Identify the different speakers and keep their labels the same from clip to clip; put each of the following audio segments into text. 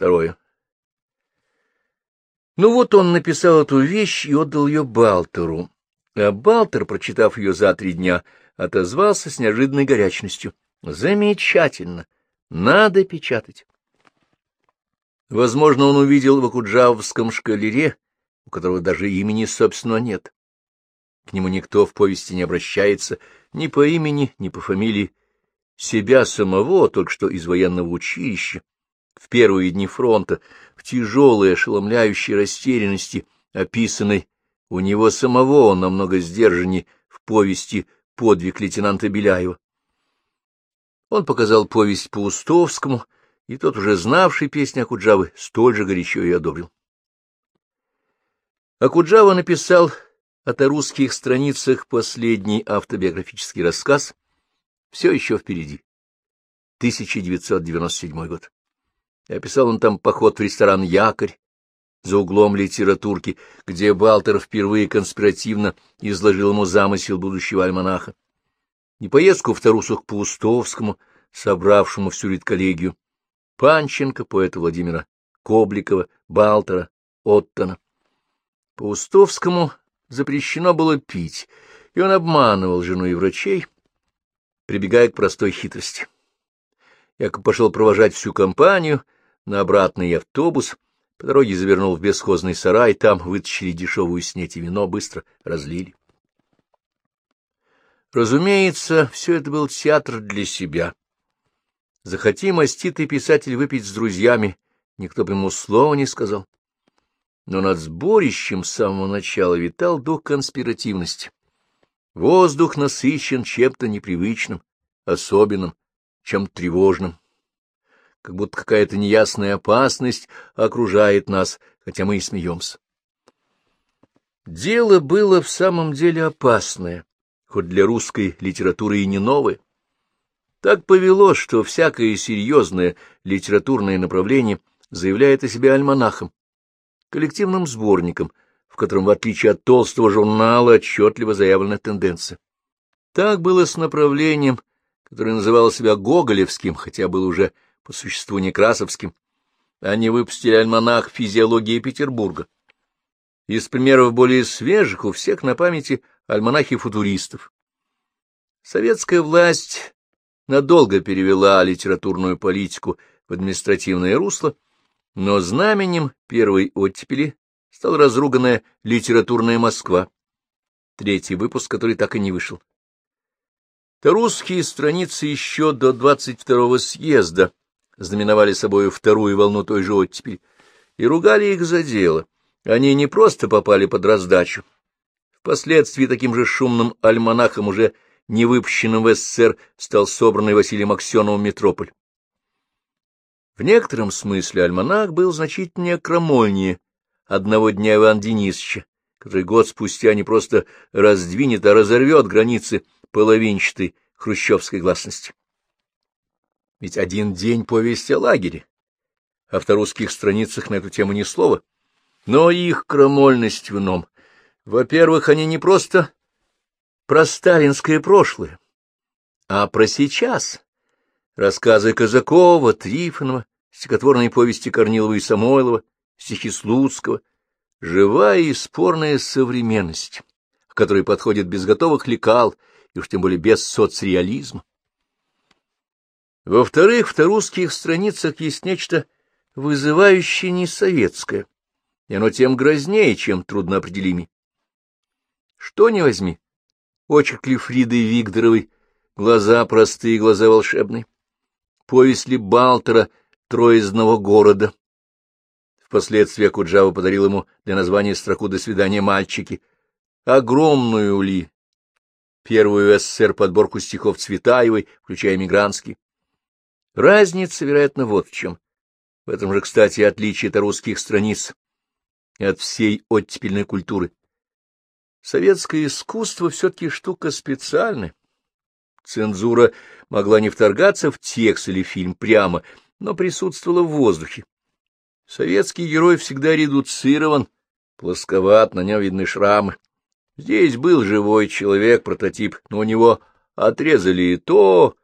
Speaker 1: Второе. Ну вот он написал эту вещь и отдал ее Балтеру. А Балтер, прочитав ее за три дня, отозвался с неожиданной горячностью. Замечательно! Надо печатать. Возможно, он увидел в Акуджавском шкалере, у которого даже имени, собственно, нет. К нему никто в повести не обращается ни по имени, ни по фамилии. Себя самого, только что из военного училища, в первые дни фронта, в тяжелой, ошеломляющей растерянности, описанной у него самого, он намного сдержаннее в повести «Подвиг лейтенанта Беляева». Он показал повесть Паустовскому, и тот, уже знавший песни Акуджавы, столь же горячо ее одобрил. Акуджава написал о русских страницах последний автобиографический рассказ «Все еще впереди». 1997 год. И описал он там поход в ресторан «Якорь» за углом литературки, где Балтер впервые конспиративно изложил ему замысел будущего альманаха. Не поездку в Тарусу к Паустовскому, собравшему всю редколлегию, Панченко, поэта Владимира Кобликова, Балтера, Оттона. Паустовскому запрещено было пить, и он обманывал жену и врачей, прибегая к простой хитрости. Якоб пошел провожать всю компанию на обратный автобус, по дороге завернул в бесхозный сарай, там вытащили дешевую снеть и вино, быстро разлили. Разумеется, все это был театр для себя. Захоти маститый писатель выпить с друзьями, никто бы ему слова не сказал. Но над сборищем с самого начала витал дух конспиративности. Воздух насыщен чем-то непривычным, особенным, чем тревожным. Как будто какая-то неясная опасность окружает нас, хотя мы и смеемся. Дело было в самом деле опасное, хоть для русской литературы и не новое. Так повело, что всякое серьезное литературное направление заявляет о себе альманахом, коллективным сборником, в котором, в отличие от толстого журнала, отчетливо заявлена тенденция. Так было с направлением, которое называло себя Гоголевским, хотя был уже по существу Некрасовским. Они выпустили альманах «Физиология Петербурга». Из примеров более свежих у всех на памяти альманахи футуристов. Советская власть надолго перевела литературную политику в административное русло, но знаменем первой оттепели стала разруганная литературная Москва, третий выпуск, который так и не вышел. То русские страницы еще до 22-го съезда знаменовали собой вторую волну той же оттепели, и ругали их за дело. Они не просто попали под раздачу. Впоследствии таким же шумным альманахом, уже не выпущенным в СССР, стал собранный Василием Аксеновым «Метрополь». В некотором смысле альманах был значительнее крамольнее одного дня Ивана Денисовича, который год спустя не просто раздвинет, а разорвет границы половинчатой хрущевской гласности. Ведь один день повести о лагере, а в русских страницах на эту тему ни слова. Но их крамольность в ином. Во-первых, они не просто про сталинское прошлое, а про сейчас. Рассказы Казакова, Трифонова, стихотворные повести Корнилова и Самойлова, стихи Слуцкого, живая и спорная современность, к которой подходит без готовых лекал и уж тем более без соцреализма. Во-вторых, в русских страницах есть нечто вызывающее несоветское, и оно тем грознее, чем трудноопределимее. Что не возьми, очерк ли Фриды Викторовой, глаза простые, глаза волшебные, повесть ли Балтера «Трое из одного города». Впоследствии Акуджава подарил ему для названия строку «До свидания, мальчики». Огромную ли первую СССР подборку стихов Цветаевой, включая мигрантские. Разница, вероятно, вот в чем. В этом же, кстати, отличие от русских страниц и от всей оттепельной культуры. Советское искусство все-таки штука специальная. Цензура могла не вторгаться в текст или фильм прямо, но присутствовала в воздухе. Советский герой всегда редуцирован, плосковат, на нем видны шрамы. Здесь был живой человек, прототип, но у него отрезали и то,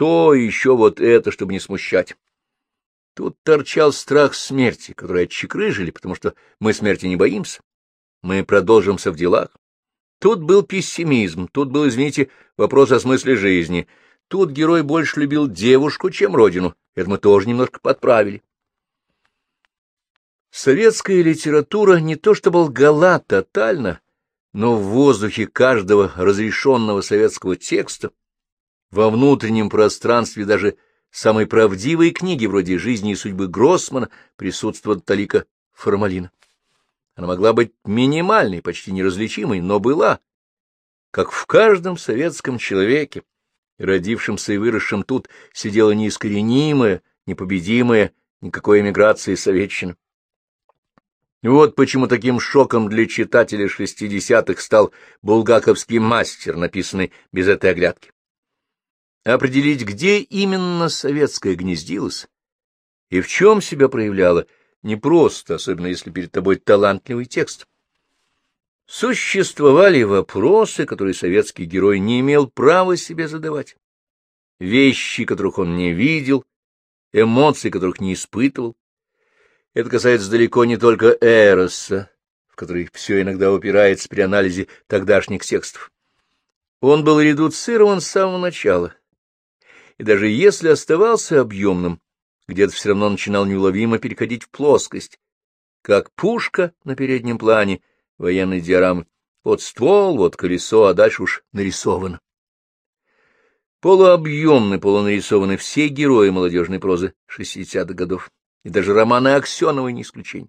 Speaker 1: то, еще вот это, чтобы не смущать. Тут торчал страх смерти, который отчекрыжили, потому что мы смерти не боимся. Мы продолжимся в делах. Тут был пессимизм, тут был, извините, вопрос о смысле жизни. Тут герой больше любил девушку, чем родину. Это мы тоже немножко подправили. Советская литература не то что был гала тотально, но в воздухе каждого разрешенного советского текста, во внутреннем пространстве даже самой правдивой книги вроде «Жизни и судьбы Гроссмана» присутствовала талика формалина. Она могла быть минимальной, почти неразличимой, но была, как в каждом советском человеке, родившемся и выросшем тут, сидела неискоренимая, непобедимая, никакой эмиграции советчина. Вот почему таким шоком для читателя шестидесятых стал булгаковский мастер, написанный без этой оглядки. Определить, где именно советская гнездилась и в чем себя проявляла, непросто, особенно если перед тобой талантливый текст. Существовали вопросы, которые советский герой не имел права себе задавать, вещи, которых он не видел, эмоции, которых не испытывал, это касается далеко не только Эроса, в который все иногда упирается при анализе тогдашних текстов. Он был редуцирован с самого начала, и даже если оставался объемным, где-то все равно начинал неуловимо переходить в плоскость, как пушка на переднем плане военной диорамы. Вот ствол, вот колесо, а дальше уж нарисовано. Полуобъемны, полунарисованы все герои молодежной прозы 60-х годов и даже романы Аксеновой не исключение.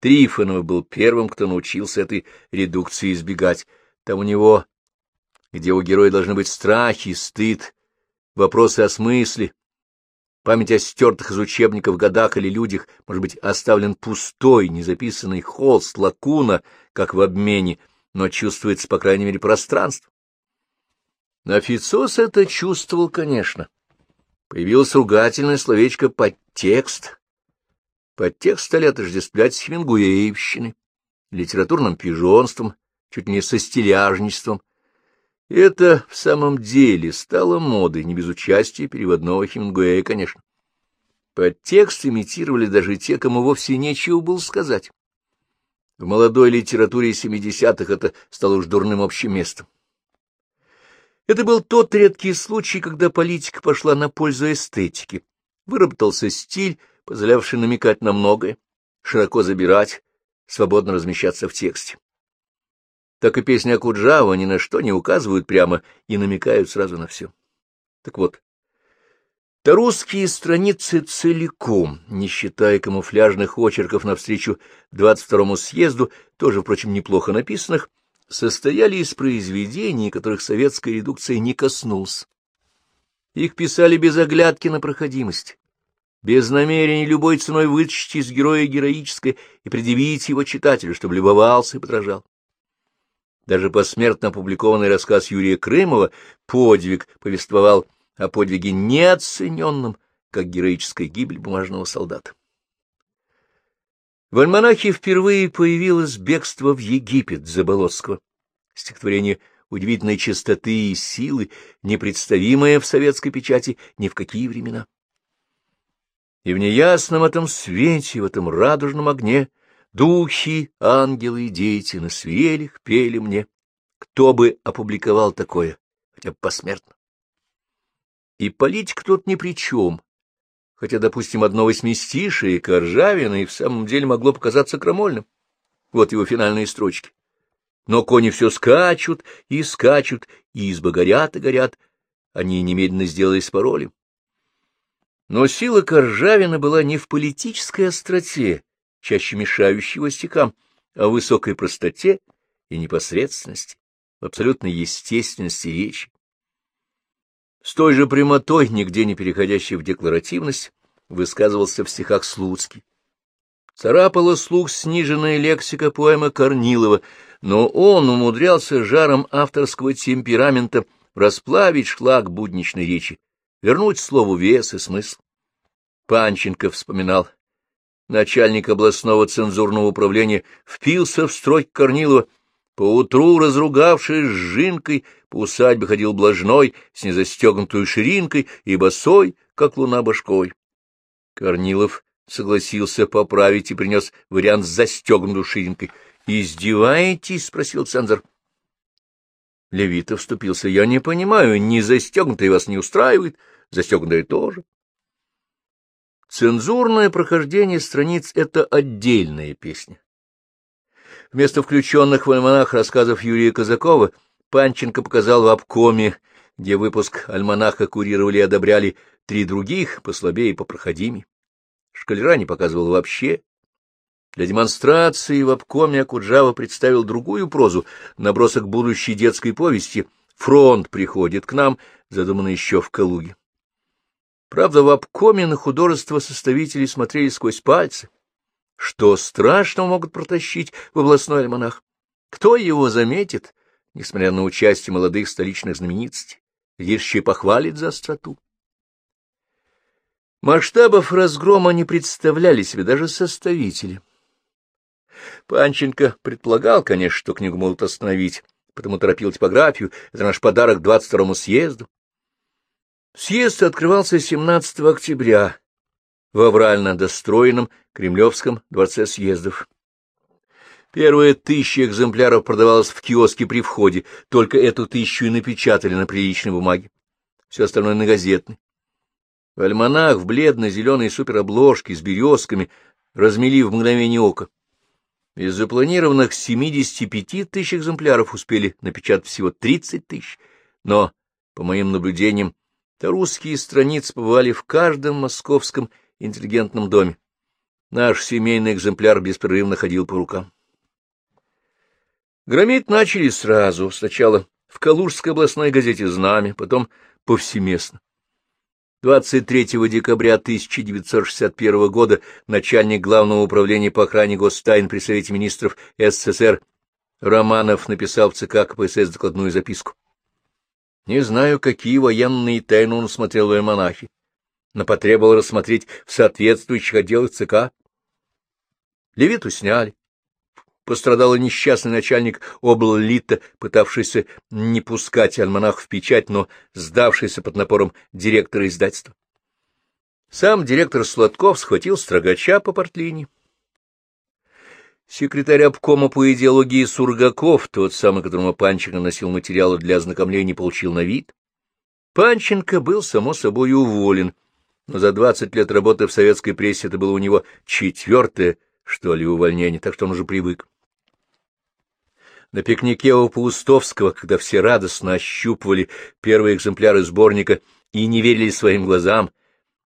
Speaker 1: Трифонов был первым, кто научился этой редукции избегать. Там у него, где у героя должны быть страхи, стыд, вопросы о смысле, память о стертых из учебников годах или людях, может быть, оставлен пустой, незаписанный холст, лакуна, как в обмене, но чувствуется, по крайней мере, пространство. Офицос это чувствовал, конечно. Появилось ругательное словечко «подтекст». Подтекст стали отождествлять с хемингуэевщиной, литературным пижонством, чуть не со стиляжничеством. Это в самом деле стало модой, не без участия переводного Хемингуэя, конечно. Подтекст имитировали даже те, кому вовсе нечего было сказать. В молодой литературе семидесятых это стало уж дурным общим местом. Это был тот редкий случай, когда политика пошла на пользу эстетике. Выработался стиль, позволявший намекать на многое, широко забирать, свободно размещаться в тексте. Так и песни Акуджава ни на что не указывают прямо и намекают сразу на все. Так вот, то русские страницы целиком, не считая камуфляжных очерков навстречу 22-му съезду, тоже, впрочем, неплохо написанных, состояли из произведений, которых советская редукция не коснулась. Их писали без оглядки на проходимость, без намерения любой ценой вытащить из героя героическое и предъявить его читателю, чтобы любовался и подражал. Даже посмертно опубликованный рассказ Юрия Крымова «Подвиг» повествовал о подвиге неоцененном, как героическая гибель бумажного солдата. В альманахе впервые появилось бегство в Египет Заболоцкого, стихотворение удивительной чистоты и силы, непредставимое в советской печати ни в какие времена. И в неясном этом свете, в этом радужном огне духи, ангелы и дети на свелях пели мне. Кто бы опубликовал такое, хотя бы посмертно? И политика тут ни при чем, хотя, допустим, одно восьмистишие Коржавина и в самом деле могло показаться крамольным. Вот его финальные строчки. Но кони все скачут и скачут, и избы горят и горят. Они немедленно сделались паролем. Но сила Коржавина была не в политической остроте, чаще мешающей его стихам, в высокой простоте и непосредственности, в абсолютной естественности речи. С той же прямотой, нигде не переходящей в декларативность, высказывался в стихах Слуцкий. Царапала слух сниженная лексика поэмы Корнилова, но он умудрялся жаром авторского темперамента расплавить шлак будничной речи, вернуть слову вес и смысл. Панченко вспоминал. Начальник областного цензурного управления впился в строй Корнилова, Поутру, разругавшись с Жинкой, по усадьбе ходил блажной, с незастегнутой ширинкой и босой, как луна башкой. Корнилов согласился поправить и принес вариант с застегнутой ширинкой. — Издеваетесь? — спросил цензор. Левитов вступился. — Я не понимаю, не застегнутый вас не устраивает, застегнутый тоже. Цензурное прохождение страниц — это отдельная песня. Вместо включенных в альманах рассказов Юрия Казакова Панченко показал в обкоме, где выпуск альманаха курировали и одобряли три других, послабее и попроходимее. Шкалера не показывал вообще. Для демонстрации в обкоме Акуджава представил другую прозу, набросок будущей детской повести «Фронт приходит к нам», задуманный еще в Калуге. Правда, в обкоме на художество составители смотрели сквозь пальцы. Что страшного могут протащить в областной альманах? Кто его заметит, несмотря на участие молодых столичных знаменитостей? Еще и похвалит за остроту. Масштабов разгрома не представляли себе даже составители. Панченко предполагал, конечно, что книгу могут остановить, потому торопил типографию. Это наш подарок 22-му съезду. Съезд открывался 17 октября в аврально достроенном Кремлевском дворце съездов. Первые тысячи экземпляров продавалось в киоске при входе, только эту тысячу и напечатали на приличной бумаге. Все остальное на газетной. В альманах в бледно-зеленой суперобложке с березками размели в мгновение ока. Из запланированных 75 тысяч экземпляров успели напечатать всего 30 тысяч, но, по моим наблюдениям, то русские страницы побывали в каждом московском интеллигентном доме. Наш семейный экземпляр беспрерывно ходил по рукам. Громить начали сразу, сначала в Калужской областной газете «Знамя», потом повсеместно. 23 декабря 1961 года начальник Главного управления по охране гостайн при Совете министров СССР Романов написал в ЦК КПСС докладную записку. Не знаю, какие военные тайны он смотрел в альманахе, но потребовал рассмотреть в соответствующих отделах ЦК. Левиту сняли. Пострадал несчастный начальник обллита, пытавшийся не пускать альманах в печать, но сдавшийся под напором директора издательства. Сам директор Сладков схватил строгача по портлине. Секретарь обкома по идеологии Сургаков, тот самый, которому Панченко носил материалы для ознакомления, получил на вид. Панченко был, само собой, уволен, но за двадцать лет работы в советской прессе это было у него четвертое, что ли, увольнение, так что он уже привык. На пикнике у Паустовского, когда все радостно ощупывали первые экземпляры сборника и не верили своим глазам,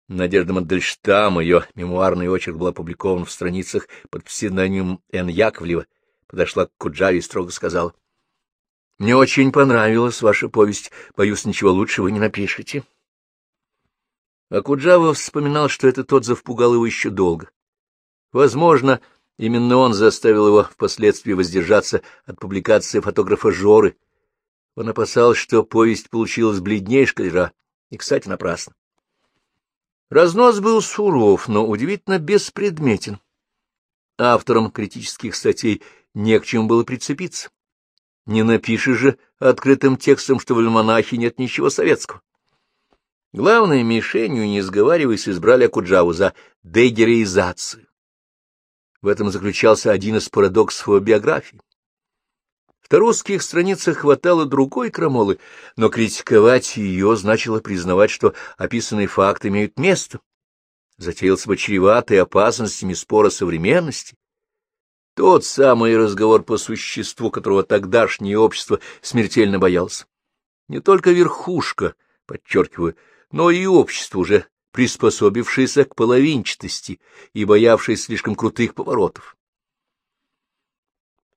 Speaker 1: Надежда Мандельштам, ее мемуарный очерк был опубликован в страницах под псевдонимом Н. Яковлева, подошла к Куджаве и строго сказала. — Мне очень понравилась ваша повесть. Боюсь, ничего лучше вы не напишете. А Куджава вспоминал, что этот отзыв пугал его еще долго. Возможно, именно он заставил его впоследствии воздержаться от публикации фотографа Жоры. Он опасался, что повесть получилась бледнее шкалера, и, кстати, напрасно. Разнос был суров, но удивительно беспредметен. Авторам критических статей не к чему было прицепиться. Не напишешь же открытым текстом, что в альманахе нет ничего советского. Главной мишенью, не сговариваясь, избрали Акуджаву за дегероизацию. В этом заключался один из парадоксов его биографии. В русских страницах хватало другой крамолы, но критиковать ее значило признавать, что описанные факты имеют место. Затеялся бы чреватый опасностями спора современности. Тот самый разговор по существу, которого тогдашнее общество смертельно боялся. Не только верхушка, подчеркиваю, но и общество, уже приспособившееся к половинчатости и боявшееся слишком крутых поворотов.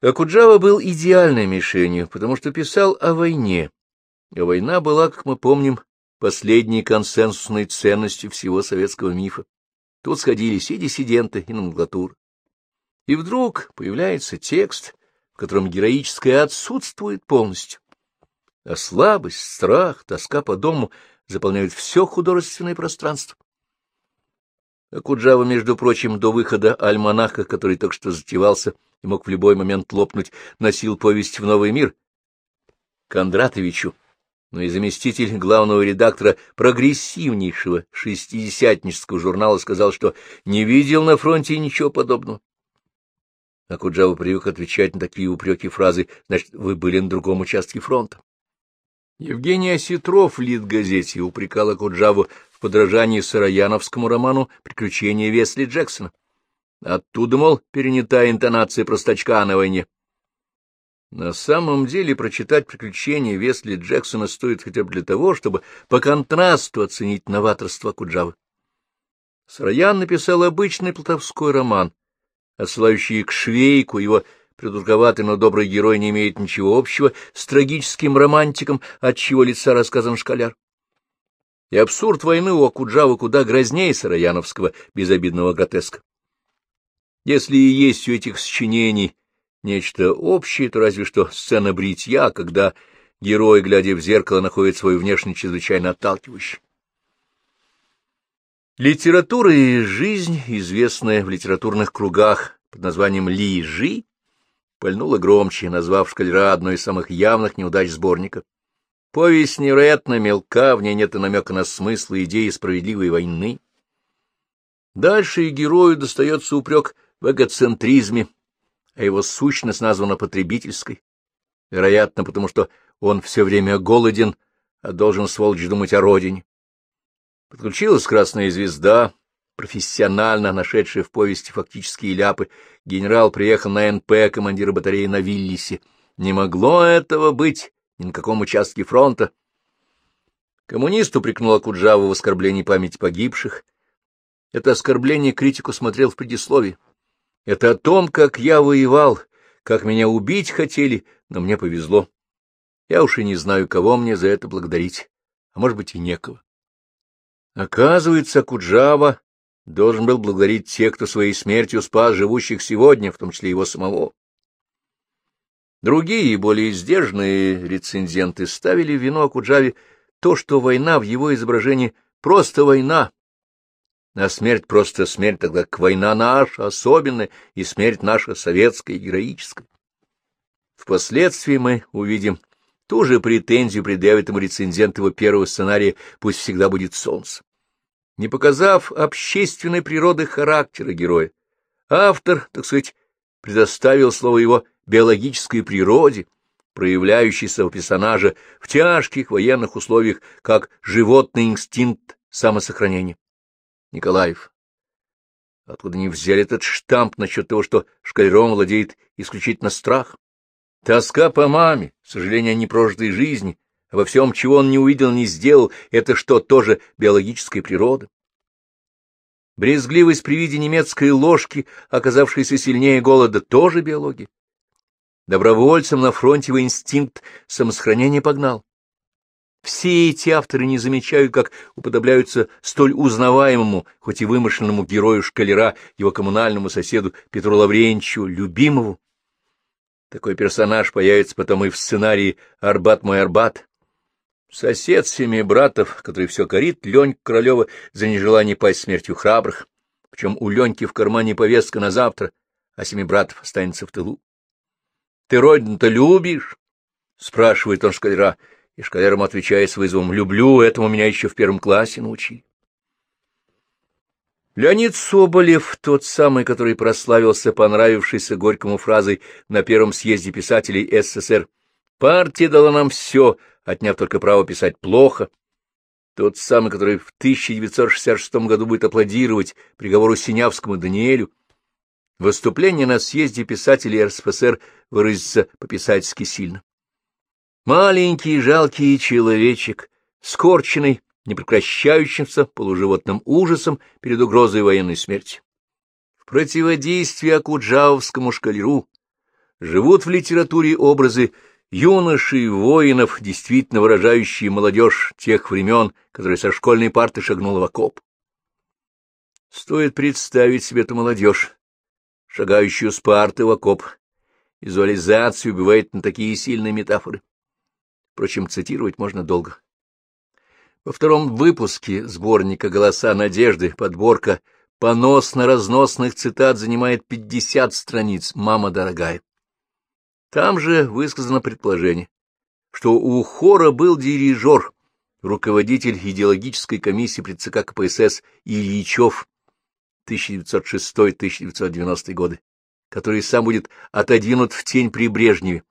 Speaker 1: Акуджава был идеальной мишенью, потому что писал о войне, а война была, как мы помним, последней консенсусной ценностью всего советского мифа. Тут сходились и диссиденты, и номенклатура. И вдруг появляется текст, в котором героическое отсутствует полностью. А слабость, страх, тоска по дому заполняют все художественное пространство. Акуджава, между прочим, до выхода альманаха, который только что затевался, и мог в любой момент лопнуть, носил повесть в новый мир. Кондратовичу но и заместитель главного редактора прогрессивнейшего шестидесятнического журнала сказал, что не видел на фронте ничего подобного. Акуджава привык отвечать на такие упреки фразы «Значит, вы были на другом участке фронта». Евгений Осетров в Литгазете упрекал Акуджаву в подражании сырояновскому роману «Приключения Весли Джексона». Оттуда, мол, перенята интонация простачка на войне. На самом деле прочитать приключения Весли Джексона стоит хотя бы для того, чтобы по контрасту оценить новаторство Куджавы. Сараян написал обычный плутовской роман, отсылающий к Швейку, его придурковатый, но добрый герой не имеет ничего общего с трагическим романтиком, от чего лица рассказан школяр. И абсурд войны у Акуджавы куда грознее Сараяновского безобидного гротеска. Если и есть у этих сочинений нечто общее, то разве что сцена бритья, когда герой, глядя в зеркало, находит свою внешность чрезвычайно отталкивающей. Литература и жизнь, известная в литературных кругах под названием «Ли-Жи», пальнула громче, назвав шкалера одной из самых явных неудач сборника. Повесть невероятно мелка, в ней нет и намека на смысл идеи справедливой войны. Дальше и герою достается упрек в эгоцентризме, а его сущность названа потребительской, вероятно, потому что он все время голоден, а должен, сволочь, думать о родине. Подключилась красная звезда, профессионально нашедшая в повести фактические ляпы. Генерал приехал на НП, командира батареи на Виллисе. Не могло этого быть ни на каком участке фронта. Коммунист упрекнул Акуджаву в оскорблении памяти погибших. Это оскорбление критику смотрел в предисловии. Это о том, как я воевал, как меня убить хотели, но мне повезло. Я уж и не знаю, кого мне за это благодарить, а может быть и некого. Оказывается, Куджава должен был благодарить тех, кто своей смертью спас живущих сегодня, в том числе его самого. Другие, более сдержанные рецензенты ставили в вину Акуджаве то, что война в его изображении просто война, а смерть просто смерть, тогда как война наша особенная, и смерть наша советская героическая. Впоследствии мы увидим ту же претензию предъявит ему рецензент его первого сценария «Пусть всегда будет солнце». Не показав общественной природы характера героя, автор, так сказать, предоставил слово его биологической природе, проявляющейся у персонажа в тяжких военных условиях как животный инстинкт самосохранения. Николаев. Откуда они взяли этот штамп насчет того, что шкалером владеет исключительно страх? Тоска по маме, сожаление о непрожитой жизни, обо всем, чего он не увидел, не сделал, это что, тоже биологическая природа? Брезгливость при виде немецкой ложки, оказавшейся сильнее голода, тоже биология. Добровольцем на фронте его инстинкт самосохранения погнал. Все эти авторы не замечают, как уподобляются столь узнаваемому, хоть и вымышленному герою шкалера, его коммунальному соседу Петру Лавренчу, любимому. Такой персонаж появится потом и в сценарии «Арбат мой Арбат». Сосед семи братов, который все корит Ленька Королева за нежелание пасть смертью храбрых, причем у Леньки в кармане повестка на завтра, а семи братов останется в тылу. — Ты родину-то любишь? — спрашивает он шкалера, и шкалер отвечает с вызовом «Люблю, этому меня еще в первом классе научили». Леонид Соболев, тот самый, который прославился понравившейся Горькому фразой на первом съезде писателей СССР. «Партия дала нам все, отняв только право писать плохо», тот самый, который в 1966 году будет аплодировать приговору Синявскому Даниэлю, выступление на съезде писателей РСФСР выразится по-писательски сильно. Маленький жалкий человечек, скорченный непрекращающимся полуживотным ужасом перед угрозой военной смерти. В противодействии Акуджавовскому шкалеру живут в литературе образы юношей воинов, действительно выражающие молодежь тех времен, которые со школьной парты шагнула в окоп. Стоит представить себе эту молодежь, шагающую с парты в окоп. Визуализация убивает на такие сильные метафоры. Впрочем, цитировать можно долго. Во втором выпуске сборника «Голоса надежды» подборка поносно-разносных цитат занимает 50 страниц, мама дорогая. Там же высказано предположение, что у хора был дирижер, руководитель идеологической комиссии при ЦК КПСС Ильичев 1906-1990 годы, который сам будет отодвинут в тень при Брежневе,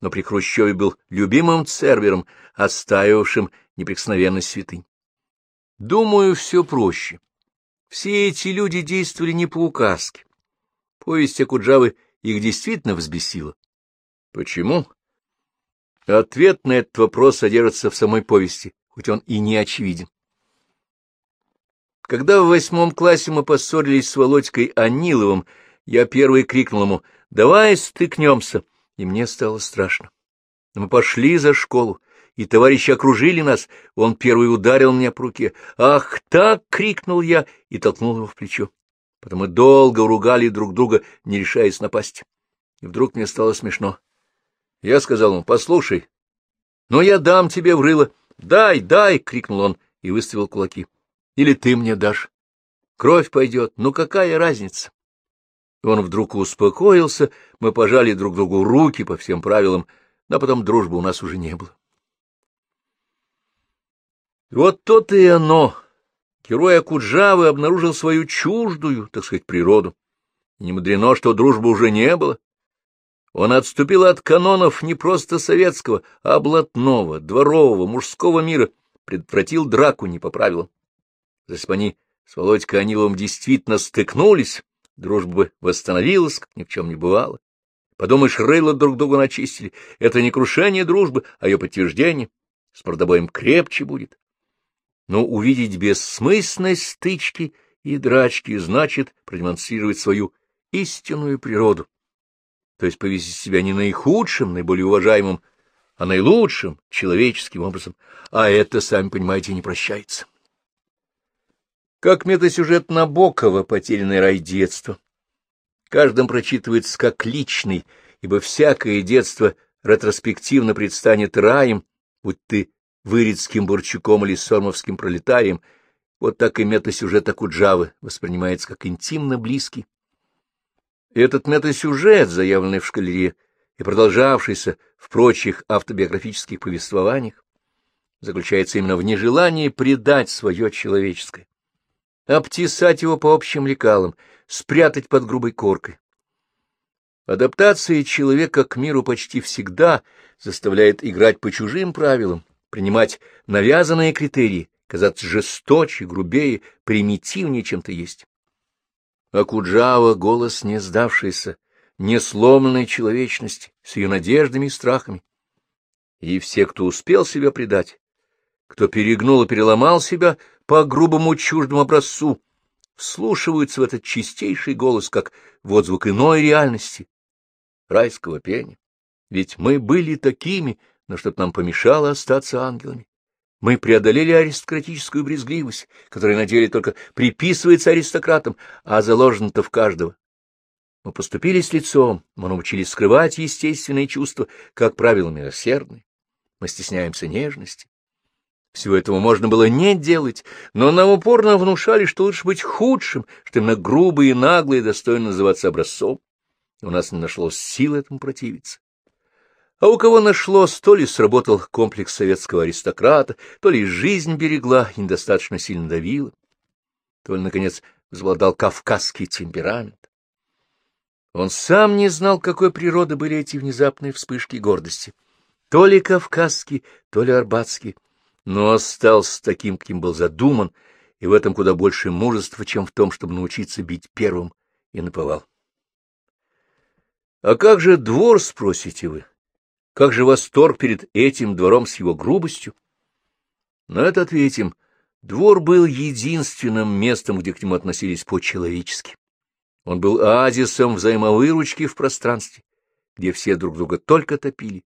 Speaker 1: но при Хрущеве был любимым цербером, отстаивавшим неприкосновенность святынь. Думаю, все проще. Все эти люди действовали не по указке. Повесть Акуджавы их действительно взбесила. Почему? Ответ на этот вопрос содержится в самой повести, хоть он и не очевиден. Когда в восьмом классе мы поссорились с Володькой Аниловым, я первый крикнул ему «Давай стыкнемся!» и мне стало страшно. Мы пошли за школу, и товарищи окружили нас. Он первый ударил меня по руке. «Ах так!» — крикнул я и толкнул его в плечо. Потом мы долго ругали друг друга, не решаясь напасть. И вдруг мне стало смешно. Я сказал ему, послушай, но я дам тебе в рыло. Дай, дай, — крикнул он и выставил кулаки. Или ты мне дашь. Кровь пойдет, ну какая разница? Он вдруг успокоился, мы пожали друг другу руки по всем правилам, но потом дружбы у нас уже не было. Вот то-то и оно. Герой Акуджавы обнаружил свою чуждую, так сказать, природу. Не мудрено, что дружбы уже не было. Он отступил от канонов не просто советского, а блатного, дворового, мужского мира, предотвратил драку не по правилам. Если бы они с Володькой Аниловым действительно стыкнулись, дружба бы восстановилась, как ни в чем не бывало. Подумаешь, рыло друг другу начистили. Это не крушение дружбы, а ее подтверждение. С мордобоем крепче будет. Но увидеть бессмысленность стычки и драчки значит продемонстрировать свою истинную природу то есть повести себя не наихудшим, наиболее уважаемым, а наилучшим, человеческим образом, а это, сами понимаете, не прощается. Как метасюжет Набокова «Потерянный рай детства». Каждым прочитывается как личный, ибо всякое детство ретроспективно предстанет раем, будь ты вырицким бурчуком или сормовским пролетарием, вот так и метасюжет Акуджавы воспринимается как интимно близкий, этот метасюжет, заявленный в шкалере и продолжавшийся в прочих автобиографических повествованиях, заключается именно в нежелании предать свое человеческое, обтесать его по общим лекалам, спрятать под грубой коркой. Адаптация человека к миру почти всегда заставляет играть по чужим правилам, принимать навязанные критерии, казаться жесточе, грубее, примитивнее, чем ты есть. А Куджава — голос не сдавшийся, не сломанной человечности, с ее надеждами и страхами. И все, кто успел себя предать, кто перегнул и переломал себя по грубому чуждому образцу, вслушиваются в этот чистейший голос, как в отзвук иной реальности, райского пения. Ведь мы были такими, но что-то нам помешало остаться ангелами. Мы преодолели аристократическую брезгливость, которая на деле только приписывается аристократам, а заложена-то в каждого. Мы поступили с лицом, мы научились скрывать естественные чувства, как правило, милосердные. Мы стесняемся нежности. Всего этого можно было не делать, но нам упорно внушали, что лучше быть худшим, что именно грубые и наглые достойны называться образцом. У нас не нашлось сил этому противиться. А у кого нашлось, то ли сработал комплекс советского аристократа, то ли жизнь берегла и недостаточно сильно давила, то ли, наконец, возобладал кавказский темперамент. Он сам не знал, какой природы были эти внезапные вспышки гордости. То ли кавказский, то ли арбатский, но остался таким, каким был задуман, и в этом куда больше мужества, чем в том, чтобы научиться бить первым и наповал. — А как же двор, спросите вы? Как же восторг перед этим двором с его грубостью? На это ответим. Двор был единственным местом, где к нему относились по-человечески. Он был оазисом взаимовыручки в пространстве, где все друг друга только топили.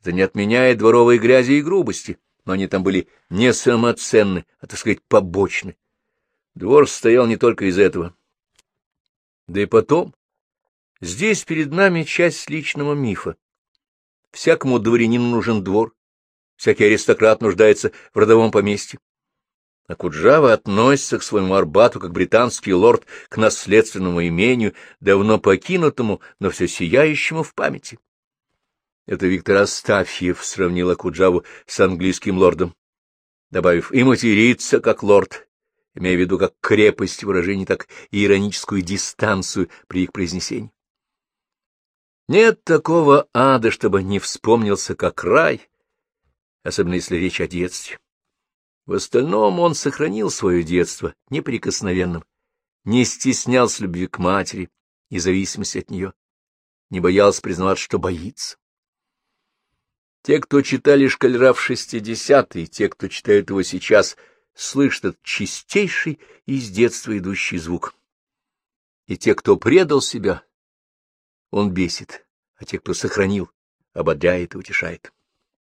Speaker 1: Это не отменяет дворовой грязи и грубости, но они там были не самоценны, а, так сказать, побочны. Двор стоял не только из этого. Да и потом, здесь перед нами часть личного мифа, Всякому дворянину нужен двор, всякий аристократ нуждается в родовом поместье. А Куджава относится к своему Арбату, как британский лорд, к наследственному имению, давно покинутому, но все сияющему в памяти. Это Виктор Астафьев сравнил Акуджаву с английским лордом, добавив «и материться, как лорд», имея в виду как крепость выражений, так и ироническую дистанцию при их произнесении. Нет такого ада, чтобы не вспомнился как рай, особенно если речь о детстве. В остальном он сохранил свое детство неприкосновенным, не стеснялся любви к матери и зависимости от нее, не боялся признавать, что боится. Те, кто читали шкалера в шестидесятые, те, кто читает его сейчас, слышат этот чистейший из детства идущий звук. И те, кто предал себя, он бесит, а те, кто сохранил, ободряет и утешает.